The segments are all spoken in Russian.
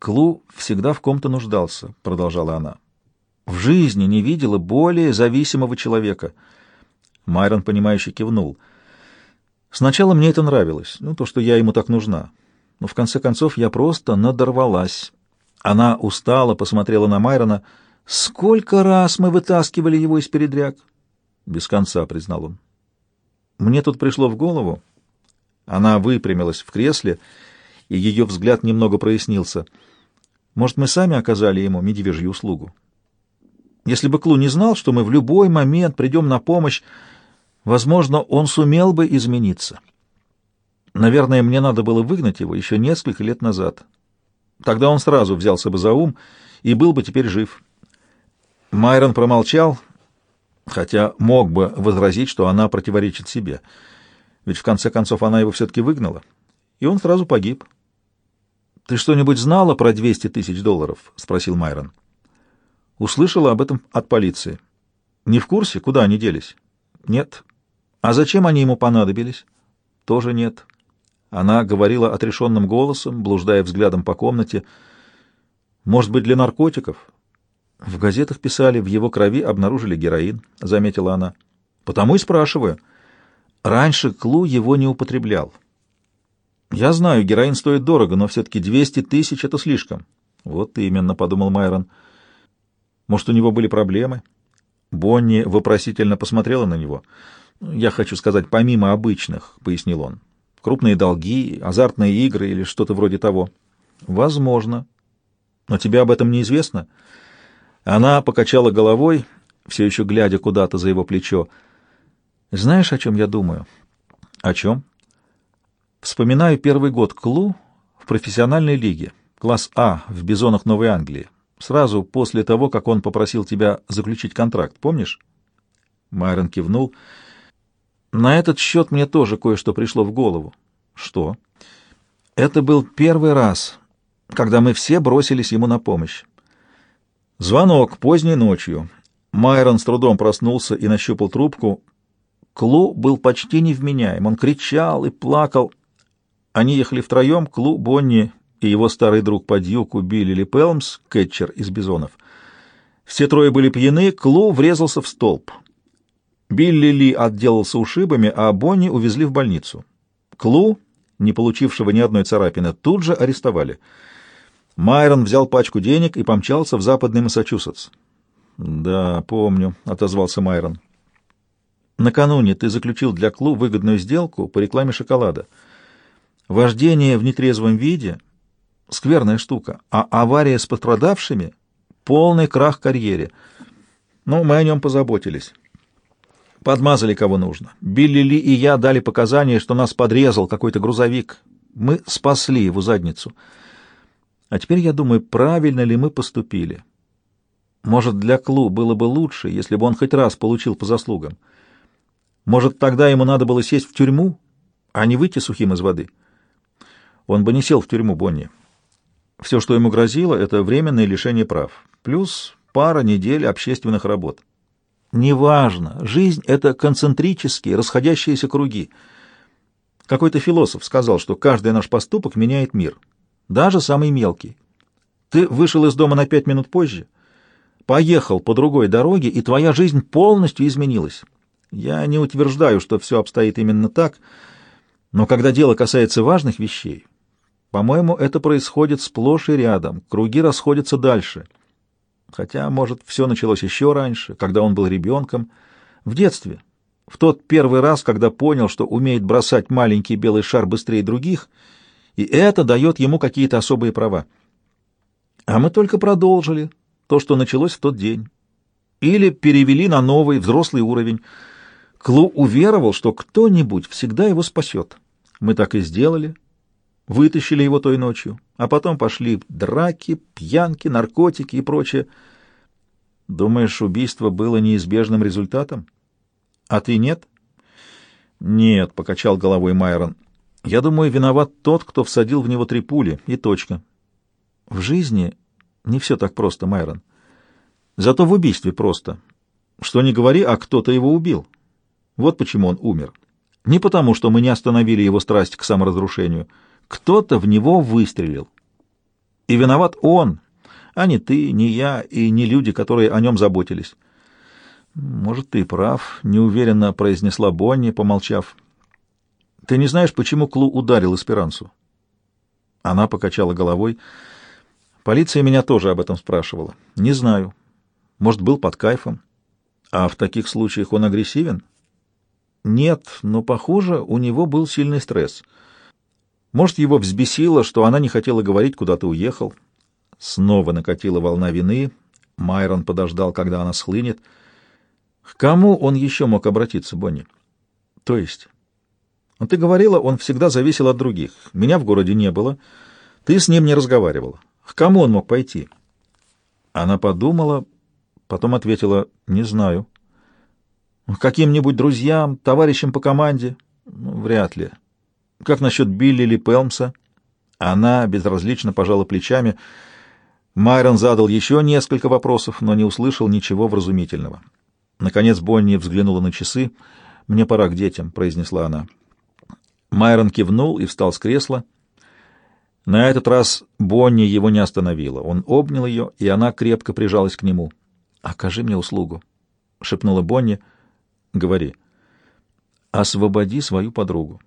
Клу всегда в ком-то нуждался, продолжала она. В жизни не видела более зависимого человека. Майрон, понимающе кивнул. Сначала мне это нравилось, ну, то, что я ему так нужна. Но в конце концов я просто надорвалась. Она устала, посмотрела на Майрона. «Сколько раз мы вытаскивали его из передряг?» «Без конца», — признал он. «Мне тут пришло в голову». Она выпрямилась в кресле, и ее взгляд немного прояснился. «Может, мы сами оказали ему медвежью услугу? Если бы Клу не знал, что мы в любой момент придем на помощь, возможно, он сумел бы измениться. Наверное, мне надо было выгнать его еще несколько лет назад». Тогда он сразу взялся бы за ум и был бы теперь жив. Майрон промолчал, хотя мог бы возразить, что она противоречит себе. Ведь в конце концов она его все-таки выгнала, и он сразу погиб. «Ты что-нибудь знала про 200 тысяч долларов?» — спросил Майрон. Услышала об этом от полиции. «Не в курсе, куда они делись?» «Нет». «А зачем они ему понадобились?» «Тоже нет». Она говорила отрешенным голосом, блуждая взглядом по комнате. «Может быть, для наркотиков?» «В газетах писали, в его крови обнаружили героин», — заметила она. «Потому и спрашиваю. Раньше Клу его не употреблял». «Я знаю, героин стоит дорого, но все-таки 200 тысяч — это слишком». «Вот именно», — подумал Майрон. «Может, у него были проблемы?» Бонни вопросительно посмотрела на него. «Я хочу сказать, помимо обычных», — пояснил он. Крупные долги, азартные игры или что-то вроде того. Возможно. Но тебе об этом неизвестно? Она покачала головой, все еще глядя куда-то за его плечо. Знаешь, о чем я думаю? О чем? Вспоминаю первый год Клу в профессиональной лиге, класс А в Бизонах Новой Англии. Сразу после того, как он попросил тебя заключить контракт, помнишь? Майрон кивнул. На этот счет мне тоже кое-что пришло в голову. Что? Это был первый раз, когда мы все бросились ему на помощь. Звонок поздней ночью. Майрон с трудом проснулся и нащупал трубку. Клу был почти невменяем. Он кричал и плакал. Они ехали втроем, Клу, Бонни и его старый друг по дьюку Билли Ли Пелмс, кетчер из бизонов. Все трое были пьяны, Клу врезался в столб. Билли Ли отделался ушибами, а Бонни увезли в больницу. Клу, не получившего ни одной царапины, тут же арестовали. Майрон взял пачку денег и помчался в западный Массачусетс. «Да, помню», — отозвался Майрон. «Накануне ты заключил для Клу выгодную сделку по рекламе шоколада. Вождение в нетрезвом виде — скверная штука, а авария с пострадавшими — полный крах карьере. Ну, мы о нем позаботились». Подмазали кого нужно. Билли Ли и я дали показания, что нас подрезал какой-то грузовик. Мы спасли его задницу. А теперь я думаю, правильно ли мы поступили. Может, для Клу было бы лучше, если бы он хоть раз получил по заслугам. Может, тогда ему надо было сесть в тюрьму, а не выйти сухим из воды. Он бы не сел в тюрьму, Бонни. Все, что ему грозило, это временное лишение прав, плюс пара недель общественных работ. Неважно. Жизнь — это концентрические, расходящиеся круги. Какой-то философ сказал, что каждый наш поступок меняет мир, даже самый мелкий. Ты вышел из дома на пять минут позже, поехал по другой дороге, и твоя жизнь полностью изменилась. Я не утверждаю, что все обстоит именно так, но когда дело касается важных вещей, по-моему, это происходит сплошь и рядом, круги расходятся дальше — Хотя, может, все началось еще раньше, когда он был ребенком, в детстве, в тот первый раз, когда понял, что умеет бросать маленький белый шар быстрее других, и это дает ему какие-то особые права. А мы только продолжили то, что началось в тот день. Или перевели на новый взрослый уровень. Клу уверовал, что кто-нибудь всегда его спасет. Мы так и сделали, вытащили его той ночью, а потом пошли драки, пьянки, наркотики и прочее. Думаешь, убийство было неизбежным результатом? А ты нет? Нет, покачал головой Майрон. Я думаю, виноват тот, кто всадил в него три пули, и точка. В жизни не все так просто, Майрон. Зато в убийстве просто. Что не говори, а кто-то его убил. Вот почему он умер. Не потому, что мы не остановили его страсть к саморазрушению — кто-то в него выстрелил. И виноват он, а не ты, не я и не люди, которые о нем заботились. «Может, ты прав», — неуверенно произнесла Бонни, помолчав. «Ты не знаешь, почему Клу ударил Эсперансу?» Она покачала головой. «Полиция меня тоже об этом спрашивала. Не знаю. Может, был под кайфом. А в таких случаях он агрессивен?» «Нет, но, похоже, у него был сильный стресс. Может, его взбесило, что она не хотела говорить, куда ты уехал». Снова накатила волна вины. Майрон подождал, когда она схлынет. К кому он еще мог обратиться, Бонни? То есть? Ну, ты говорила, он всегда зависел от других. Меня в городе не было. Ты с ним не разговаривала. К кому он мог пойти? Она подумала, потом ответила, не знаю. Каким-нибудь друзьям, товарищам по команде? Ну, вряд ли. Как насчет Билли или Пелмса? Она безразлично пожала плечами. Майрон задал еще несколько вопросов, но не услышал ничего вразумительного. Наконец Бонни взглянула на часы. «Мне пора к детям», — произнесла она. Майрон кивнул и встал с кресла. На этот раз Бонни его не остановила. Он обнял ее, и она крепко прижалась к нему. «Окажи мне услугу», — шепнула Бонни. «Говори. Освободи свою подругу.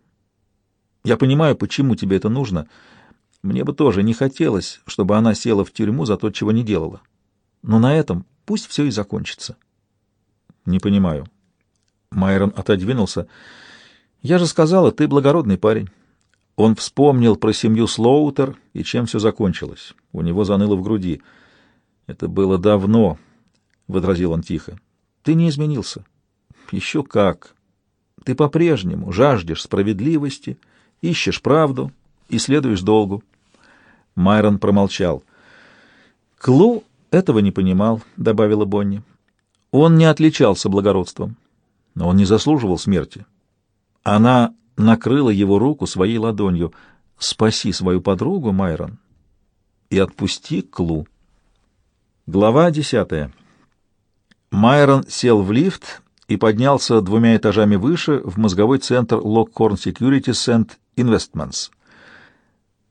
Я понимаю, почему тебе это нужно. Мне бы тоже не хотелось, чтобы она села в тюрьму за то, чего не делала. Но на этом пусть все и закончится». Не понимаю. Майрон отодвинулся. Я же сказала, ты благородный парень. Он вспомнил про семью Слоутер и чем все закончилось. У него заныло в груди. Это было давно, — возразил он тихо. Ты не изменился. Еще как. Ты по-прежнему жаждешь справедливости, ищешь правду и следуешь долгу. Майрон промолчал. Клу этого не понимал, — добавила Бонни. Он не отличался благородством, но он не заслуживал смерти. Она накрыла его руку своей ладонью. «Спаси свою подругу, Майрон, и отпусти Клу». Глава десятая. Майрон сел в лифт и поднялся двумя этажами выше в мозговой центр Lockhorn Securities and Investments.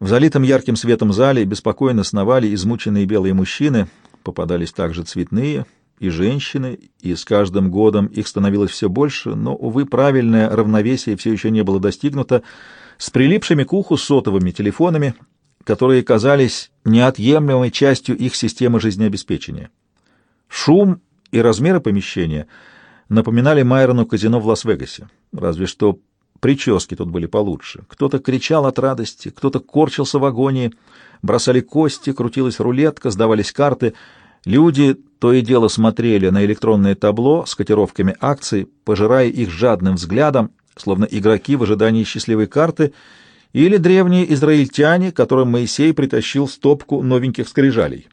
В залитом ярким светом зале беспокойно сновали измученные белые мужчины, попадались также цветные — и женщины, и с каждым годом их становилось все больше, но, увы, правильное равновесие все еще не было достигнуто, с прилипшими к уху сотовыми телефонами, которые казались неотъемлемой частью их системы жизнеобеспечения. Шум и размеры помещения напоминали Майрону казино в Лас-Вегасе, разве что прически тут были получше. Кто-то кричал от радости, кто-то корчился в агонии, бросали кости, крутилась рулетка, сдавались карты — Люди то и дело смотрели на электронное табло с котировками акций, пожирая их жадным взглядом, словно игроки в ожидании счастливой карты, или древние израильтяне, которым Моисей притащил стопку новеньких скрижалей.